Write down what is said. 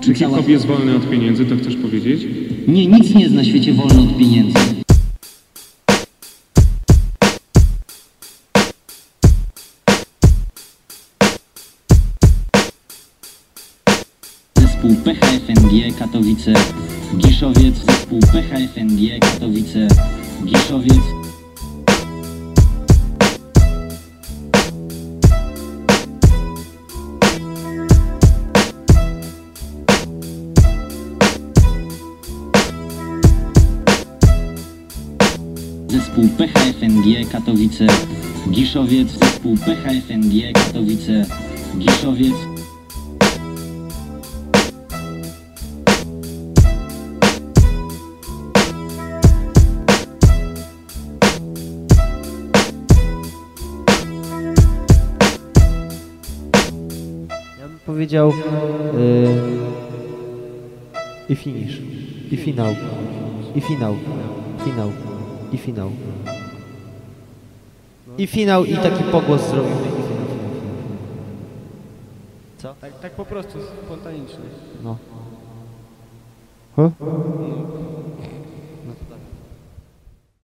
Czy hip-hop jest wolny od pieniędzy, to chcesz powiedzieć? Nie, nic nie jest na świecie wolne od pieniędzy. Zespół PHFNG Katowice. Giszowiec, zespół PHFNG Katowice. Giszowiec Zespół PHFNG Katowice. Giszowiec, zespół PHFNG Katowice. Giszowiec. Ja bym powiedział y, i finish, i finał, i finał, finał, i finał. I finał, i taki pogłos zrobimy. Co? Tak, tak po prostu, spontanicznie. No. Huh? No,